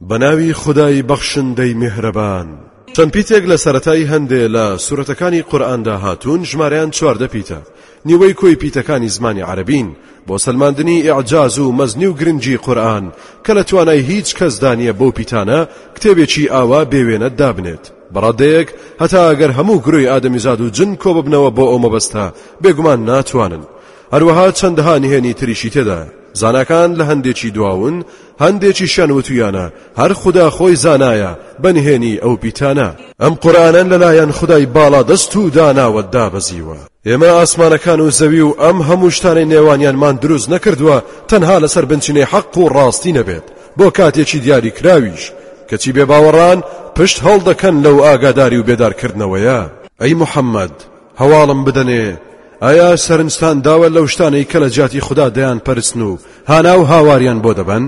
بەناوی خودای بەخشندەی میهرەبان. چەند پیتێک لە سەرەتای هەندێ لە سورەتەکانی قورئاندا هاتوون ژمارەیان چواردە پیتە، نیوەی کۆی پیتەکانی زمانی عەرەبین، بۆ سەلماندنی ئیعجاز و مەزنی و گرنگی قورئان کە لە توانای هیچ کەسدا نیە بەو پیتانە کتێبێکی ئاوا بێ وێنە دابنێت بە ڕادەیەک هەتا ئەگەر هەموو گروی ئادەمیزاد و جن کۆببنەوە بۆ ئەو مەبەستە بێگومان ناتوانن هەروەها چەندەها نهێنی تریشی تێدایە زاناکان لە هەندێکی دواون هەندێکیشیان وتویانە، هەر خودا خۆی زانایە بە نهێنیی ئەو پیتانە. ئەم قورئانە لەلایەن خودای باڵادەست و داناوە دابەزیوە. ئێمە ئاسمانەکان و زەوی و ئەم هەموو شتانەی نێوانیانمان دروست نەکردووە تەنها لەسەر بنچینەی حەق و ڕاستی نەبێت بۆ کاتێکی دیاریکراویش، کەچی بێباوەڕان پشت هەڵدەکەن لەو ئاگاداری و بێدارکردنەوەیە. ئەی محەممەد! هەواڵم بدەنێ ئایا سەرنجتان داوە لەو شتانەی کە لە جیاتی خوددا دەیان پەرستن و هانا و هاواریان بۆ دەبەن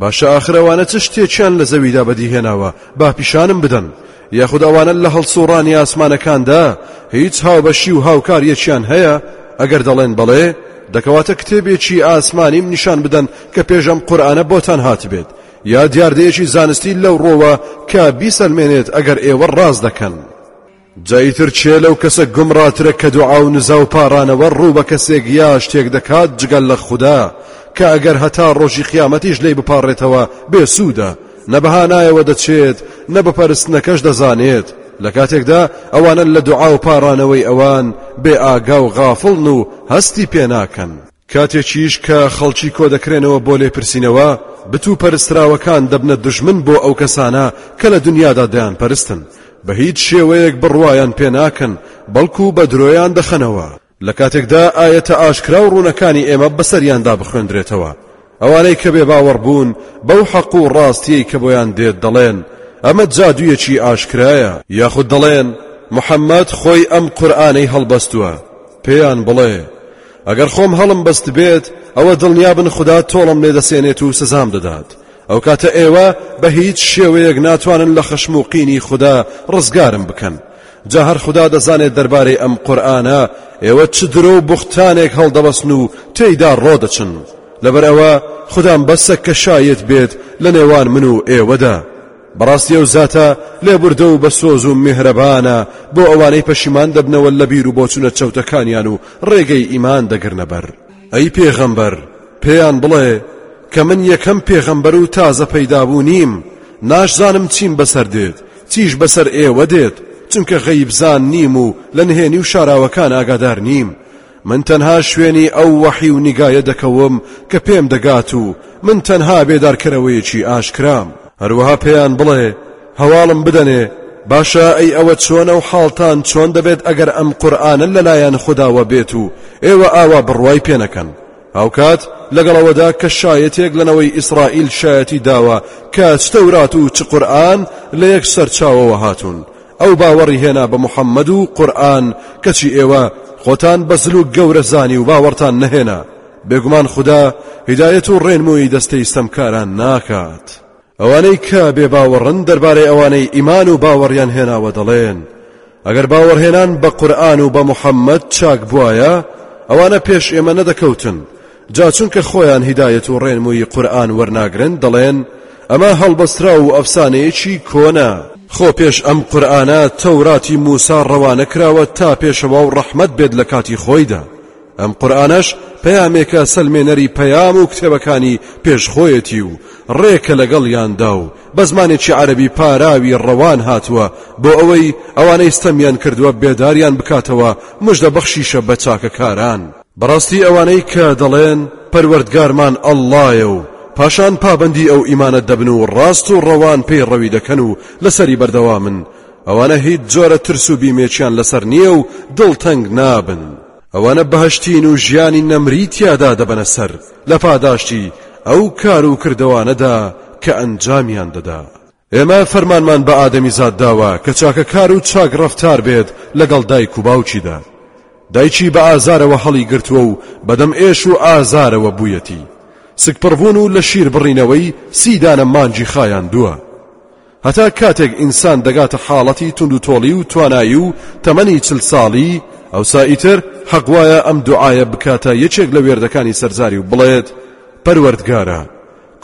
باشە ئاخرەوانە چ شتێکیان لە زەویدا بەدیهێناوە با پیشانم بدەن یاخود ئەوانە لە هەڵسوڕانی ئاسمانەکاندا هیچ هاوبەشی و هاوکاریەکیان هەیە ئەگەر دەڵێن بەڵێ دەکەواتە کتێبێکی ئاسمانیم نیشان بدەن کە پێشەم قورآانە بۆتان هاتبێت یا دیاردەیەکی زانستی لەو ڕۆوە کە بیسەلمێنێت ئەگەر ئێوە ڕاز دەکەن. جا ئیتر کێ لەو کەسە گومڕاترە کە دوعا و نزا و پاڕانەوە ڕوو بە کەسێک یا شتێک دەکات جگە لە خودا کە ئەگەر هەتا ڕۆژی قیامەتیش لێی بپاڕێتەوە بێسوودە نە بەهانایەوە دەچێت نە بەپەرستنەکەش دەزانێت لە کاتێکدا ئەوانە لە دوعا و پاڕانەوەی ئەوان بێ ئاگا و غافڵن و هەستی پێناکەن کاتێکیش کە خەڵکی کۆدەکرێنەوە بۆ لێپرسینەوە، بت و پەرستراوەکان دەبنە دوژمن بۆ ئەو کەسانە کە لە دنیادا دەیانپەرستن، بە هیچ شێوەیەک بڕوایان پێ ناکەن، بەڵکو بە درۆیان دەخەنەوە. لە کاتێکدا ئایەتە ئاشکرا و ڕوونەکانی ئێمە بەسەریاندا بخوێندرێتەوە، ئەوانەی کە بێباوەڕ بوون بەو حەق و ڕاستییەی کە بۆیان دێت دەڵێن، ئەمە جادوویەکی ئاشکرایە، یاخود دەڵێن، محەممەد خۆی ئەم قورئانەی هەڵبەستووە، پێیان بڵێ، ئەگەر خۆم هەڵم بەست بێت ئەوە دڵنیابن خدا تۆڵم لێ دەسێنێت و سزام دەدات ئەو کاتە ئێوە بە هیچ شێوەیەک ناتوانن لە خەشم و قینی خدا ڕزگارم بکەن جا هەر خدا دەزانێت دەربارەی ئەم قورآانە ئێوە چ درۆ و بختانێک هەڵدەبەستن و تێیدا ڕۆدەچن لەبەرەوە خدام بەسە کە شایەت بێت لە نێوان من و ئێوەدا بەڕاستی ئەو زاتە لێبوردە و بەسۆز و میهرەبانە بۆ ئەوانەی پەشیمان دەبنەوە لە بیر و بۆچونە چەوتەکانیان و ڕێگەی ئیمان دەگرنە بەر ئەی پێغەمبەر پێیان بڵێ کە من یەکەم پێغەمبەر و تازە پەیدابوو نیم ناشزانم چیم بەسەر دێت چیش بەسەر ئێوە دێت چونکە غەیبزان نیم و لە نهێنی و شاراوەکان ئاگادار نیم من تەنها شوێنی ئەو وەحی و نیگایە دەکەوم کە پێم دەگات و من تەنها بێدارکەرەوەیەکی ئاشکرام. هەروەها پێیان بڵێ، هەواڵم بدەنێ، باشە ئەی ئەوە چۆنە و حاڵتان چۆن دەبێت ئەگەر ئەم قورئانە لەلایەن خوداوە بێت و ئێوە ئاوا بڕوای پێ نەکەن؟ هاوکات لەگەڵ ئەوەدا کە شایەتێک لە نەوەی ئیسرائیل شایەتی داوە کە چ تەورات و چ قورئان لە یەک سەرچاوەوە هاتوون، ئەو باوەڕی هێنا بە محەممەد و قورئان کەچی ئێوە خۆتان بە زل و گەورە زانی و باوەڕتان نەهێنا بێگومان خوددا هیدایەت و ڕێنمووی دەستەی ستەمکاران ناکات ئەوانەی کە بێ باوەڕن دەربارەی ئەوانەی ئیمان و باوەڕیان هێناوە دەڵێن ئەگەر باوەڕهێنان بە قورئان و بە محەممەد چاک بواە ئەوانە پێش ئێمە نەدەکەوتن جا چونکە خۆیان هیدایەت و ڕێنمووی قورئان وەرناگرن دەڵێن، ئەمە هەڵبەستراو و ئەفسانەیەکی کۆنە. خۆ پێش ئەم قورئانە تەوراتی موسی ڕەوانە کراوە تا پێشەوا و ڕەحمەت بێت لە کاتی خۆیدا. ئەم قورئانەش پەیامێکە سەلمێنەری پەیام و کتێبەکانی پێش خۆیەتی و ڕێکە لەگەڵیاندا و بە زمانێکی عەرەبی پاراوی ڕەوان هاتووە بۆ ئەوەی ئەوانەی ستەمیان کردووە بێداریان بکاتەوە مژدەبەخشیشە بە چاکەکاران. بەڕاستی ئەوانەی کە دەڵێن پەروەردگارمان اللەیە و پاشان پابەندی ئەو ئیمانە دەبن و ڕاست و ڕەوان پێی ڕەوی دەکەن و لەسەری بەردەوامن ئەوانە هیچ جۆرە ترس و بیمێکیان لەسەر نییە و دڵتەنگ نابن ئەوانە بەهەشتین و ژیانی نەمری تیادا دەبەنە سەر لە پاداشتی ئەو کار و کردەوانەدا کە ئەنجامیان دەدا. ئێمە فەرمانمان بە ئادەمیزاد داوە کە چاکەکار و چاک ڕەفتار بێت لەگەڵ دایک و باوکیدا دایکی بە ئازارەوە هەڵی گرتووە و بەدەم ئێش و ئازارەوە بوویەتی سکپڕبوون و لە شیر بڕینەوەی سی دانە مانجی خایان دووە هەتا کاتێک ئینسان دەگاتە حاڵەتی تونند و تۆڵی و توانایی و تەمەنی چل ساڵی ئەوسا ئیتر حەق وایە ئەم دوعاە بکاتە یەکێک لە وێردەکانی سەرزاری و بڵێت پەروەردگارە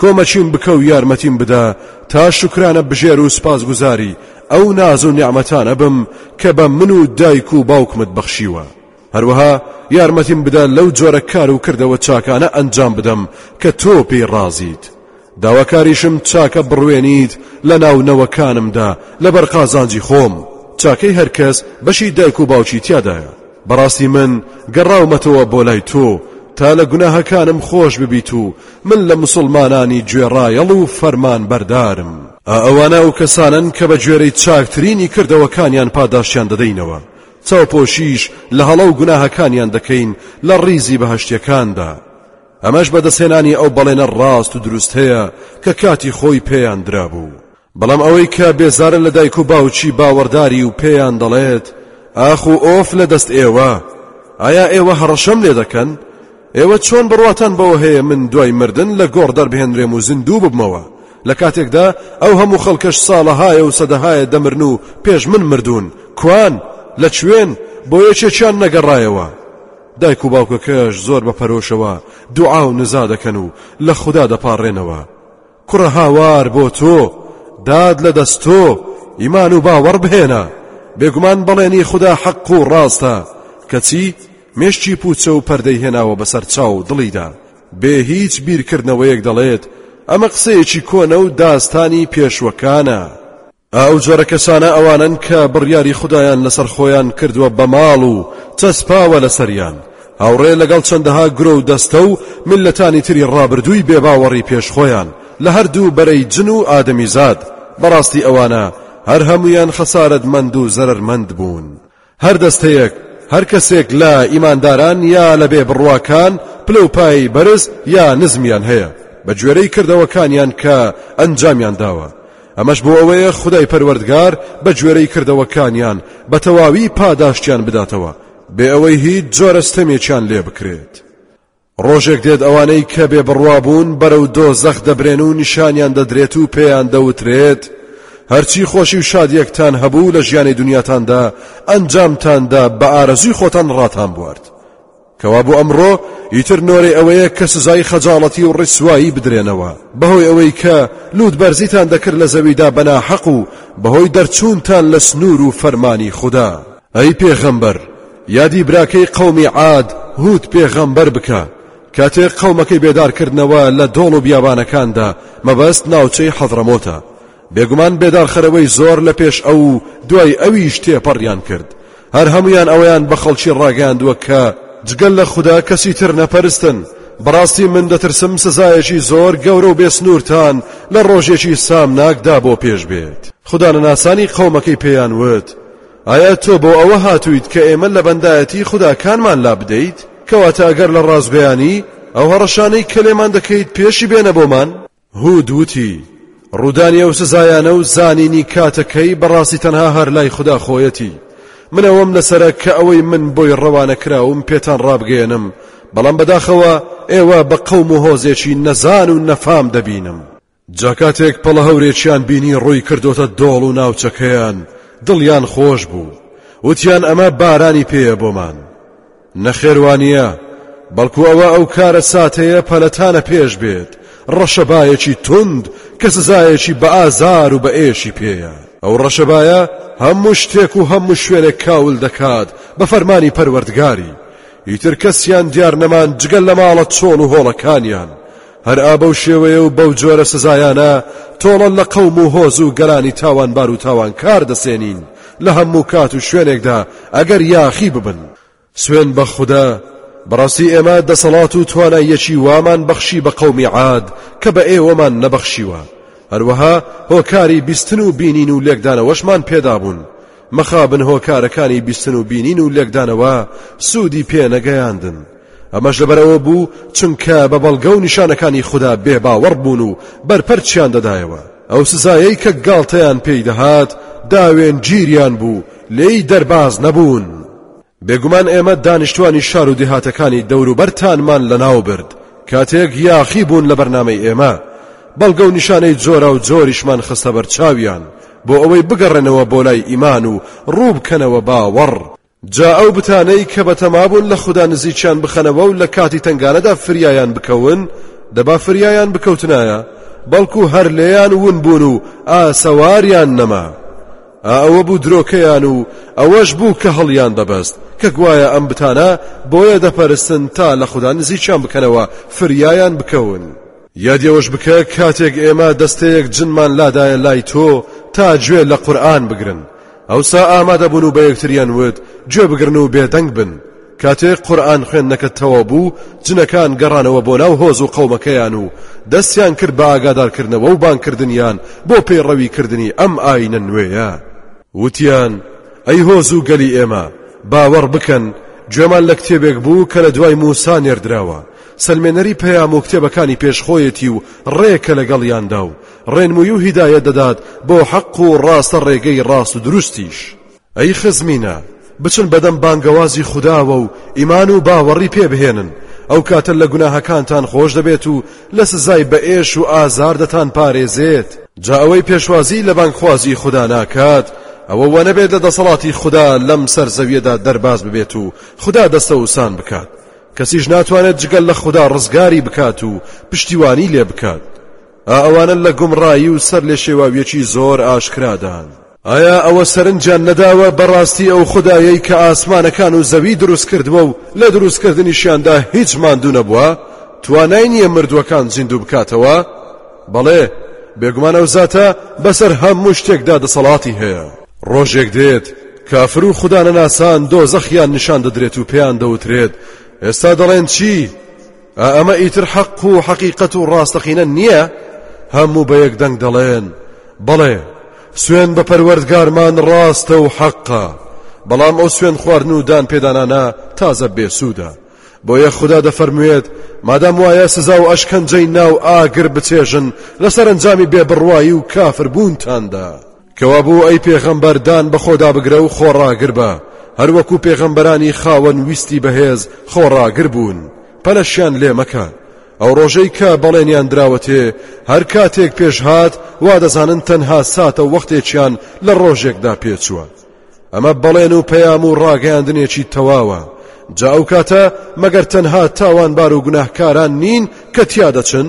کۆمەکیم بکە و یارمەتیم بدە تا شوکرانە بژێر و سوپاسگوزاری ئەو ناز و نیعمەتانە بم کە بە من و دایک و باوکمت بەخشیوە هەروەها یارمەتیم بدە لەو جۆرە کار و کردەوە چاکانە ئەنجام بدەم کە تۆ پێی ڕازیت داواکاریشم چاکە بڕوێنیت لە ناو نەوەکانمدا لەبەر قازانجی خۆم چاکەی هەرکەس بەشی دایک و باوکی تیادایە بەڕاستی من گەڕاومەتەوە بۆ لای تۆ تا لە گوناهەکانم خۆش ببیت و من لە مسوڵمانانی گوێڕایەڵ و فەرمانبەردارم. ئەوانە ئەو کەسانەن کە بە گوێرەی چاکترینی کردەوەکانیان پاداشتیان دەدەینەوە، چاوپۆشیش لە هەڵە و گوناهەکانیان دەکەین لە ڕیزی بەهەشتیەکاندا. ئەمەش بەدەستهێنانی ئەو بەڵێنە ڕاست و دروستەیە کە کاتی خۆی پێیان درابوو. بەڵام ئەوەی کە بێزارە لە دایک و باوکی باوەڕداری و پێیان دەڵێت ئاخ و ئۆف لە دەست ئێوە ئایا ئێوە هەڕەشەم لێ دەکەن ئێوە چۆن بڕواتان بەوە هەیە من دوای مردن لە گۆڕ دەربهێنرێم و زیندوو ببمەوە لە کاتێکدا ئەو هەموو خەڵکەش ساڵەهایە و سەدەهایە دەمرن و پێش من مردوون کوان لە کوێن بۆ یەکێکیان نەگەڕایەوە دایک و باوکەکەش زۆر بە پەرۆشەوە دوعا و نزا دەکەن و لە خوددا دەپاڕێنەوە کوڕە هاوار بۆ تۆ داد لە دەست تۆ ئیمان و باوەڕ بهێنە بێگومان بەڵێنی خدا حەق و ڕاستە کەچی مێشکی پوچە و پەردەی هێناوە بەسەر چاو و دڵیدا بێ هیچ بیرکردنەوەیەک دەڵێت ئەمە قسەیەکی کۆنە و داستانی پێشوەکانە ئەو جۆرە کەسانە ئەوانن کە بڕیاری خودایان لەسەر خۆیان کردووە بە ماڵ و چەسپاوە لەسەریان هاوڕێ لەگەڵ چەندەها گرۆ و دەستە و ملەتانی تری ڕابردووی بێباوەڕی پێش خۆیان لە هەردوو بەرەی جن و ئادەمیزاد بەڕاستی ئەوانە هەر هەمویان خەسارەتمەند و زەرەرمەند بوون هەر دەستەیەک، هەر کەسێک لە ئیمانداران یا لە بێ بڕواکان پلە و پایەی بەرز یا نزمیان هەیە بە گوێرەی کردەوەکانیان کە ئەنجامیان داوە ئەمەش بۆ ئەوەیە خدای پەروەردگار بە گوێرەی کردەوەکانیان بە تەواوی پاداشتیان بداتەوە بێ ئەوەی هیچ جۆرە ستەمێکیان لێ بکرێت. ڕۆژێک دێت ئەوانەی کە بێ بڕوا بوون بەرەو دۆزەخ دەبرێن و نیشانیان دەدرێت و پێیان دەوترێت هەرچی خۆشی و شادیەکتان هەبوو لە ژیانی دنیاتاندا ئەنجامتاندا بە ئارەزوی خۆتان ڕاتان بوارد کەوا بۆ ئەمڕۆ ئیتر نۆرەی ئەوەیە کە سزای خەجاڵەتی و ڕیسوایی بدرێنەوە بەهۆی ئەوەی کە لوت بەرزیتان دەکرد لە زەویدا بەناحەق و بەهۆی دەرچوونتان لە سنوور و فەرمانی خوددا ئەی پێغەمبەر یادی براکەی قەومی عاد هود پێغەمبەر بکە کاتێ قەومەکەی بێدارکردنەوە لە دۆڵ و بیابانەکاندا مەبەست ناوچەی حەضرەمۆتە بێگومان بێدارخەرەوەی زۆر لە پێش ئەو دوای ئەویش تێپەڕیان کرد هەر هەمویان ئەویان بە خەڵکی ڕاگەیاندووە کە جگەل لە خوددا کەسی تر نەپەرستن بەڕاستی من دەترسم سزایەکی زۆر گەورە و بێسنوورتان لە ڕۆژێکی سامناکدا بۆ پێش بێت خوددا نەناسانی قەومەکەی پێیان وت ئایا تۆ بۆ ئەوە هاتوویت کە ئێمە لە بەندایەتی خوداکانمان لابدەیت؟ کەواتە ئەگەر لە ڕاستگۆیانی، ئەو هەڕەشانەی کە لێمان دەکەیت پێشی بێنە بۆمان. هود وتی، ڕوودانی ئەو سزایانە و زانینی کاتەکەی بەڕاستی تەنها هەر لای خودا خۆیەتی. من ئەوەم لەسەرە کە ئەوەی من بۆی ڕەوانە کراوم پێتان ڕابگەیەنم، بەڵام بەداخەوە ئێوە بە قەوم و هۆزێکی نەزان و نەفام دەبینم. جا کاتێک پەڵە هەورێکیان بینی ڕووی کردۆتە دۆڵ و ناوچەکەیان دڵیان خۆش بوو وتیان ئەمە بارانی پێیە بۆمان نەخێوانە بەڵکو ئەوە ئەو کارە ساتەیە پەلەتانە پێش بێت ڕەشەبایەکی تند کە سزایەکی بە ئازار و بە ئێشی پێیە ئەو ڕەشەبایە هەموو شتێک و هەموو شوێنێک کاول دەکات بە فەرمانی پەروەردگاری ئیتر کەسیان دیار نەمان جگەل لە ماڵە چۆڵ و هۆڵەکانیان هەر ئابەو شێوەیە و بەو جۆرە سزایانە تۆڵە لە قەوم و هۆز و گەلانی تاوانبار و تاوانکار دەسێنین لە هەموو کات و شوێنێکدا ئەگەر یاخی ببن سوێن بە خودا بەڕاستی ئێمە دەسەڵات و تواناییەکی وامان بەخشی بە قەومی عاد کە بە ئێوەمان نەبەخشیوە هەروەها هۆکاری بیستن و بینین و لێکدانەوەشمان پێدابوون مەخابن هۆکارەکانی بیستن و بینین و لێکدانەوە سوودی پێ نەگەیاندن ئەمەش لەبەرەوە بوو چونکە بە بەڵگە و نیشانەکانی خوددا بێ باوەڕ بوون و بەرپەرچیان دەدایەوە ئەو سزایەی کە گاڵتەیان پێی دەهات داوێن گیریان بوو لێی دەرباز نەبوون بێگومان ئێمە دانیشتوانی شار و دێهاتەکانی دەوروبەرتانمان لەناو برد کاتێک یاخی بوون لە بەرنامەی ئێمە بەڵگە و نیشانەی جۆرا و جۆریشمان خستە بەرچاویان بۆ ئەوەی بگەڕێنەوە بۆ لای ئیمان و ڕوو بکەنەوە باوەڕ جا ئەو بتانەی کە بەتەمابوون لە خوددا نزیکیان بخەنەوە و لە کاتی تەنگانەدا فریایان بکەون دەبا فریایان بکەوتنایە بەڵکو هەر لێیان ون بوون و ئاسەواریان نەما ئەوە بوو درۆکەیان و ئەوەش بوو کە هەڵیان دەبەست کە گوایە ئەم بتانە بۆیە دەپەرستن تا لە خودا نزیکیان بکەنەوە فریایان بکەون یادی ئەوەش بکە کاتێک ئێمە دەستەیەک جنمان لادایە لای تۆ تا گوێ لە قورئان بگرن ئەوسا ئامادەبوون و بە یەکتریان وت گوێ بگرن و بێدەنگ بن کاتێک قورئان خوێندنەکە تەواو بوو، جنەکان گەڕانەوە بۆ ناو هۆز و قەومەکەیان و دەستیان کرد بە ئاگادارکردنەوە و بانگکردنیان بۆ پەیڕەوی کردنی ئەم ئاینە نوێیە. وتیان، ئەی هۆز و گەلی ئێمە، باوەڕ بکەن، گوێمان لە کتێبێک بوو کە لە دوای موسا نێردراوە، سەلمێنەری پەیام و کتێبەکانی پێش خۆیەتی و ڕێکە لەگەڵیاندا و ڕێنمووی و هیدایەت دەدات بۆ حەق و ڕاستە ڕێگەی ڕاست و دروستیش. ئەی خزمینە، بچن بەدەم بانگەوازی خوداوە و ئیمان و باوەڕی پێ بهێنن، ئەو کاتە لە گوناهەکانتان خۆش دەبێت و لە سزای بە ئێش و ئازار دەتانپارێزێت. جا ئەوەی پێشوازیی لە بانگخوازی خودا ناکات، ئەوە وە نەبێت لە دەسەڵاتی خودا لەم سەر زەویەدا دەرباز ببێت و خودا دەستەوسان بکات، کەسیش ناتوانێت جگە لە خودا ڕزگاری بکات و پشتیوانی لێ بکات. ئا ئەوانە لە گومڕایی و سەرلێشێواویەکی زۆر ئاشکرادان. ئایا ئەوە سەرنجیان نەداوە بە ڕاستی ئەو خودایەی کە ئاسمانەکان و زەوی دروست کردووە و لە دروستکردنیشیاندا هیچ ماندوو نەبووە توانای نییە مردووەکان زیندوو بکاتەوە بەڵێ بێگومان ئەو زاتە بەسەر هەموو شتێکدا دەسەڵاتی هەیە ڕۆژێک دێت کافر و خودانەناسان دۆزەخیان نیشان دەدرێت و پێیان دەوترێت ئێستا دەڵێن چی؟ ئەمە ئیتر حەق و حەقیقەت و ڕاستەقینە نییە هەموو بە یەک دەنگ دەڵێن بەڵێ سوێن بە پەروەردگارمان ڕاستە و حەقە بەڵام ئەو سوێن خواردن و دان پێدانانە تازە بێسوودە بۆیە خدا دەفەرموێت مادام وایە سزا و ئەشکەنجەی ناو ئاگر بچێژن لە سەرنجامی بێبڕوایی و کافربوونتاندا. کەوابوو ئەی پێغەمبەر دان بەخۆدا بگرە و خۆڕاگر بە هەروەکو پێغەمبەرانی خاوەن ویستی بەهێز خۆڕاگر بوون پەلەشیان لێ مەکە ئەو ڕۆژەی کە بەڵێنیان دراوەتێ هەر کاتێک پێش هات وا دەزانن تەنها ساتە وەختێکیان لە ڕۆژێکدا پێچووە ئەمە بەڵێن و پەیام و ڕاگەیاندنێکی تەواوە جا ئەو کاتە مەگەر تەنها تاوانبار و گوناهکاران نین کە تیا دەچن؟